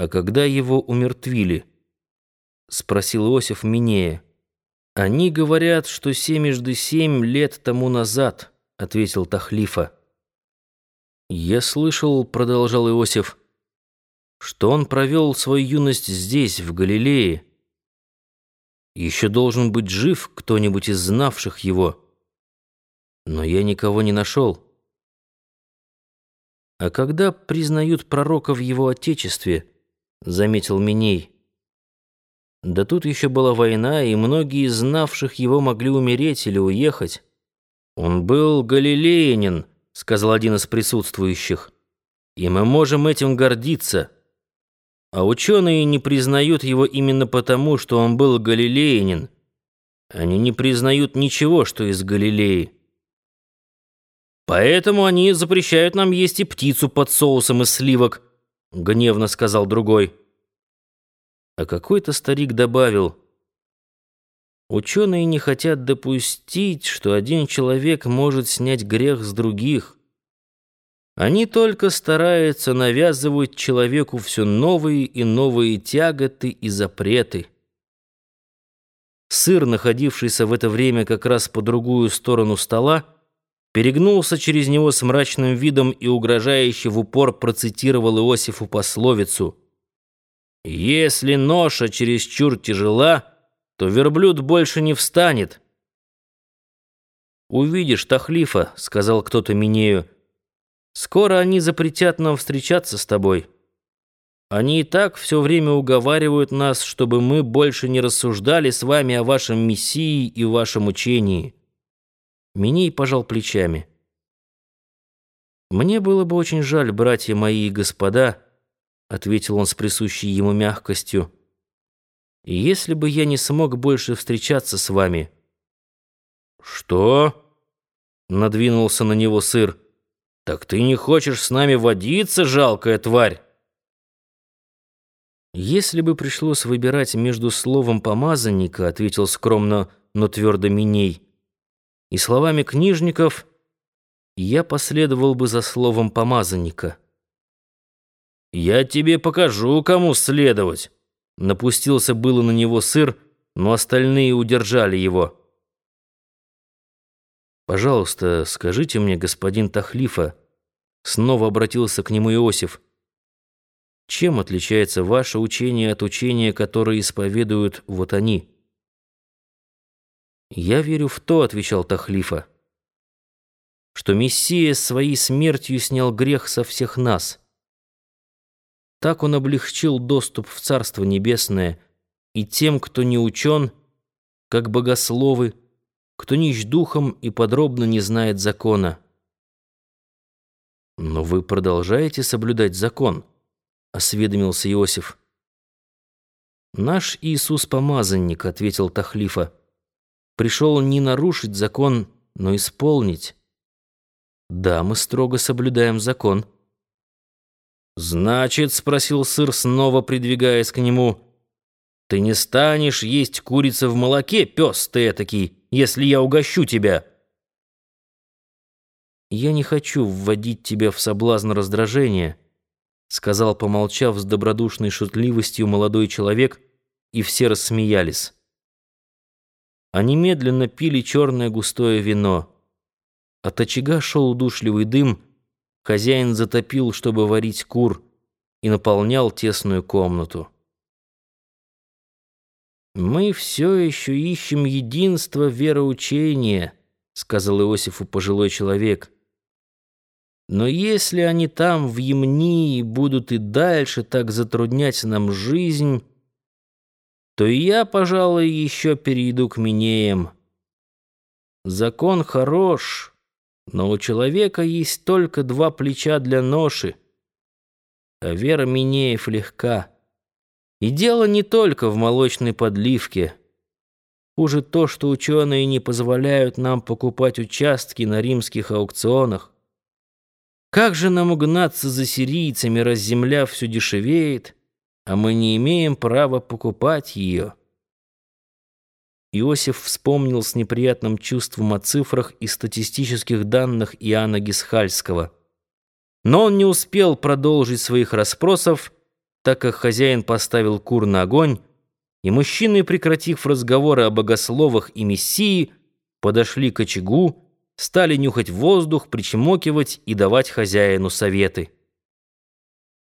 «А когда его умертвили?» — спросил Иосиф Минея. «Они говорят, что семежды семь лет тому назад», — ответил Тахлифа. «Я слышал», — продолжал Иосиф, — «что он провел свою юность здесь, в Галилее. Еще должен быть жив кто-нибудь из знавших его. Но я никого не нашел». «А когда признают пророка в его отечестве?» — заметил Миней. Да тут еще была война, и многие из знавших его могли умереть или уехать. «Он был галилеянин», — сказал один из присутствующих. «И мы можем этим гордиться. А ученые не признают его именно потому, что он был галилеянин. Они не признают ничего, что из Галилеи. Поэтому они запрещают нам есть и птицу под соусом из сливок», — гневно сказал другой. А какой-то старик добавил, «Ученые не хотят допустить, что один человек может снять грех с других. Они только стараются навязывать человеку все новые и новые тяготы и запреты». Сыр, находившийся в это время как раз по другую сторону стола, перегнулся через него с мрачным видом и угрожающе в упор процитировал Иосифу пословицу «Если ноша чересчур тяжела, то верблюд больше не встанет». «Увидишь, Тахлифа», — сказал кто-то Минею, — «скоро они запретят нам встречаться с тобой. Они и так все время уговаривают нас, чтобы мы больше не рассуждали с вами о вашем Мессии и вашем учении». Миней пожал плечами. «Мне было бы очень жаль, братья мои и господа», — ответил он с присущей ему мягкостью, «если бы я не смог больше встречаться с вами». «Что?» — надвинулся на него сыр. «Так ты не хочешь с нами водиться, жалкая тварь?» «Если бы пришлось выбирать между словом помазанника», — ответил скромно, но твердо Миней, — и словами книжников я последовал бы за словом помазанника. «Я тебе покажу, кому следовать!» Напустился было на него сыр, но остальные удержали его. «Пожалуйста, скажите мне, господин Тахлифа», снова обратился к нему Иосиф, «чем отличается ваше учение от учения, которое исповедуют вот они?» «Я верю в то», — отвечал Тахлифа, «что Мессия своей смертью снял грех со всех нас. Так он облегчил доступ в Царство Небесное и тем, кто не учен, как богословы, кто нищ духом и подробно не знает закона». «Но вы продолжаете соблюдать закон», — осведомился Иосиф. «Наш Иисус-помазанник», — ответил Тахлифа, — пришел не нарушить закон, но исполнить. Да, мы строго соблюдаем закон. «Значит, — спросил сыр, снова придвигаясь к нему, — ты не станешь есть курица в молоке, пес ты этакий, если я угощу тебя?» «Я не хочу вводить тебя в соблазн раздражения», — сказал, помолчав с добродушной шутливостью молодой человек, и все рассмеялись. Они медленно пили черное густое вино. От очага шел удушливый дым. Хозяин затопил, чтобы варить кур, и наполнял тесную комнату. «Мы все еще ищем единство вероучения», — сказал Иосифу пожилой человек. «Но если они там, в Емнии, будут и дальше так затруднять нам жизнь...» то и я, пожалуй, еще перейду к Минеям. Закон хорош, но у человека есть только два плеча для ноши, а вера Минеев легка. И дело не только в молочной подливке. Хуже то, что ученые не позволяют нам покупать участки на римских аукционах. Как же нам угнаться за сирийцами, раз земля все дешевеет, а мы не имеем права покупать ее. Иосиф вспомнил с неприятным чувством о цифрах и статистических данных Иоанна Гисхальского. Но он не успел продолжить своих расспросов, так как хозяин поставил кур на огонь, и мужчины, прекратив разговоры о богословах и мессии, подошли к очагу, стали нюхать воздух, причмокивать и давать хозяину советы.